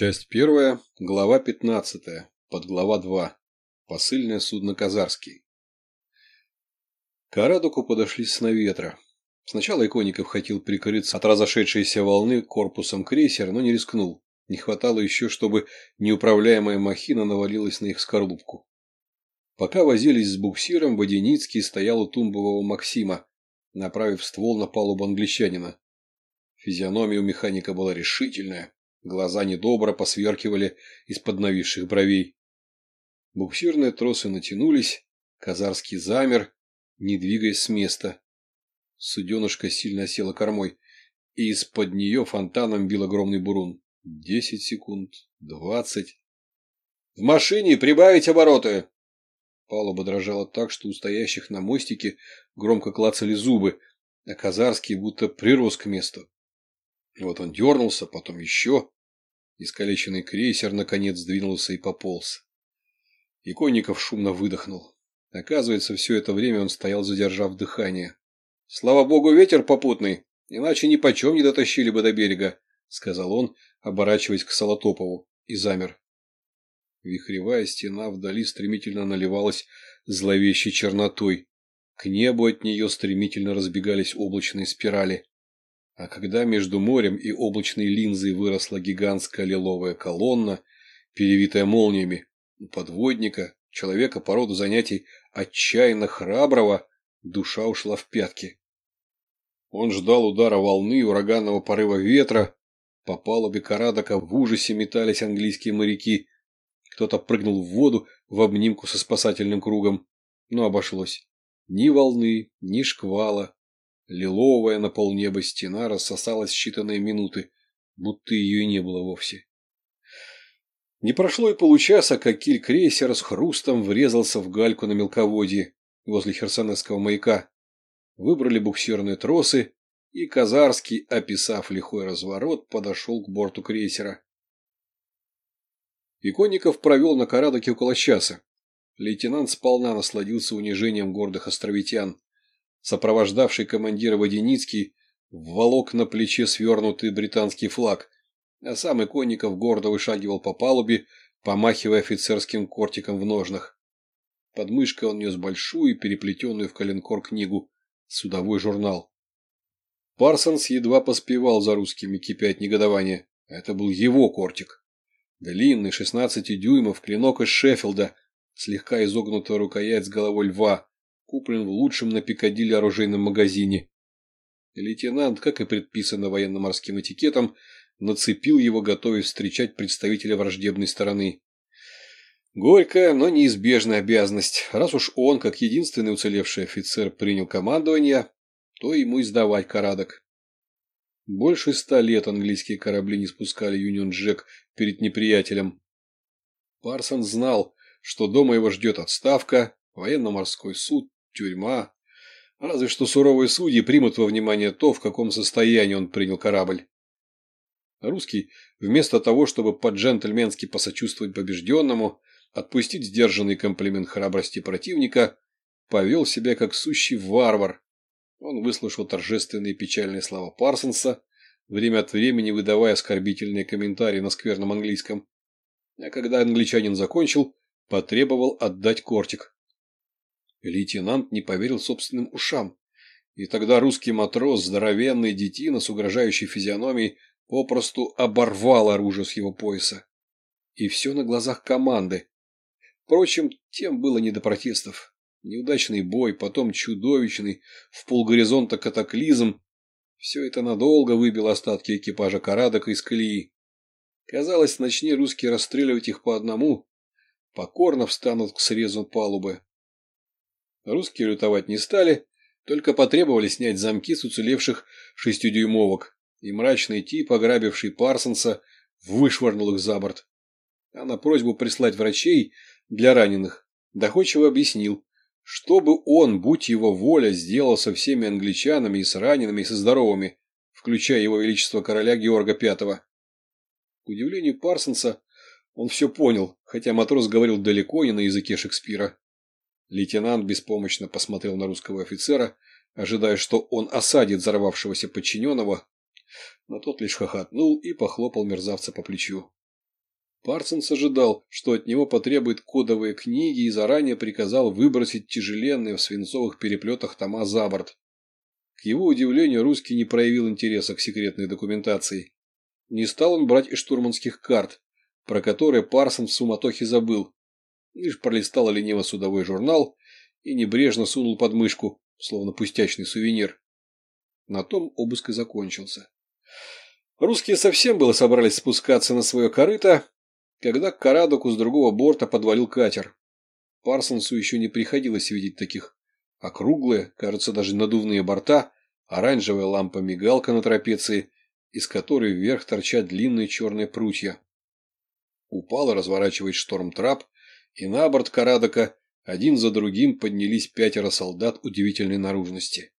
Часть первая, глава пятнадцатая, подглава два. Посыльное судно Казарский. К Арадуку подошли с ветра. Сначала Иконников хотел прикрыться от разошедшейся волны корпусом крейсера, но не рискнул. Не хватало еще, чтобы неуправляемая махина навалилась на их скорлупку. Пока возились с буксиром, Водяницкий стоял у тумбового Максима, направив ствол на палубу англичанина. Физиономия у механика была решительная, Глаза недобро посверкивали из-под нависших бровей. Буксирные тросы натянулись, Казарский замер, не двигаясь с места. Суденышко сильно села кормой, и из-под нее фонтаном бил огромный бурун. Десять секунд, двадцать. «В машине прибавить обороты!» Палуба дрожала так, что у стоящих на мостике громко клацали зубы, а Казарский будто прирос к месту. Вот он дернулся, потом еще. Искалеченный крейсер наконец сдвинулся и пополз. Иконников шумно выдохнул. Оказывается, все это время он стоял, задержав дыхание. — Слава богу, ветер попутный, иначе ни почем не дотащили бы до берега, — сказал он, оборачиваясь к Солотопову, и замер. Вихревая стена вдали стремительно наливалась зловещей чернотой. К небу от нее стремительно разбегались облачные спирали. А когда между морем и облачной линзой выросла гигантская лиловая колонна, перевитая молниями, у подводника, человека по роду занятий отчаянно храброго, душа ушла в пятки. Он ждал удара волны, ураганного порыва ветра. По палубе Карадака в ужасе метались английские моряки. Кто-то прыгнул в воду в обнимку со спасательным кругом, но обошлось. Ни волны, ни шквала, Лиловая на полнеба стена рассосалась считанные минуты, будто ее и не было вовсе. Не прошло и получаса, как киль крейсера с хрустом врезался в гальку на мелководье возле Херсонесского маяка. Выбрали буксирные тросы, и Казарский, описав лихой разворот, подошел к борту крейсера. Иконников провел на Карадаке около часа. Лейтенант сполна насладился унижением гордых островитян. Сопровождавший командира Воденицкий вволок на плече свернутый британский флаг, а сам Иконников гордо вышагивал по палубе, помахивая офицерским кортиком в ножнах. Под мышкой он нес большую, переплетенную в коленкор книгу «Судовой журнал». Парсонс едва поспевал за русскими кипять негодование. Это был его кортик. Длинный, 16 дюймов, клинок из Шеффилда, слегка изогнутая рукоять с головой льва, куплен в лучшем на Пикадилли оружейном магазине. Лейтенант, как и предписано военно-морским этикетом, нацепил его, готовясь встречать представителя враждебной стороны. Горькая, но неизбежная обязанность. Раз уж он, как единственный уцелевший офицер, принял командование, то ему издавать карадок. Больше ста лет английские корабли не спускали Юнион Джек перед неприятелем. Парсон знал, что дома его ждет отставка, военно-морской суд, тюрьма. Разве что суровые судьи примут во внимание то, в каком состоянии он принял корабль. Русский, вместо того, чтобы по-джентльменски посочувствовать побежденному, отпустить сдержанный комплимент храбрости противника, повел себя как сущий варвар. Он выслушал торжественные печальные слова Парсонса, время от времени выдавая оскорбительные комментарии на скверном английском. А когда англичанин закончил, потребовал отдать кортик. Лейтенант не поверил собственным ушам. И тогда русский матрос, здоровенный детина с угрожающей физиономией, попросту оборвал оружие с его пояса. И все на глазах команды. Впрочем, тем было не до протестов. Неудачный бой, потом чудовищный, в полгоризонта катаклизм. Все это надолго выбило остатки экипажа Карадок из колеи. Казалось, начни русские расстреливать их по одному, покорно встанут к срезу палубы, Русские лютовать не стали, только потребовали снять замки с уцелевших шестидюймовок, и мрачный тип, ограбивший Парсонса, вышвырнул их за борт. А на просьбу прислать врачей для раненых доходчиво объяснил, что бы он, будь его воля, сделал со всеми англичанами и с ранеными, и со здоровыми, включая его величество короля Георга V. К удивлению Парсонса, он все понял, хотя матрос говорил далеко не на языке Шекспира. Лейтенант беспомощно посмотрел на русского офицера, ожидая, что он осадит взорвавшегося подчиненного, но тот лишь хохотнул и похлопал мерзавца по плечу. Парсонс ожидал, что от него потребуют кодовые книги и заранее приказал выбросить тяжеленные в свинцовых переплетах тома за борт. К его удивлению, русский не проявил интереса к секретной документации. Не стал он брать и штурманских карт, про которые Парсон в суматохе забыл. Лишь пролистал лениво судовой журнал и небрежно сунул под мышку, словно пустячный сувенир. На том обыск и закончился. Русские совсем было собрались спускаться на свое корыто, когда к Карадоку с другого борта подвалил катер. Парсонсу еще не приходилось видеть таких. Округлые, кажется, даже надувные борта, оранжевая лампа-мигалка на трапеции, из которой вверх торчат длинные черные прутья. Упал, разворачивает шторм-трап, и на борт Карадока один за другим поднялись пятеро солдат удивительной наружности.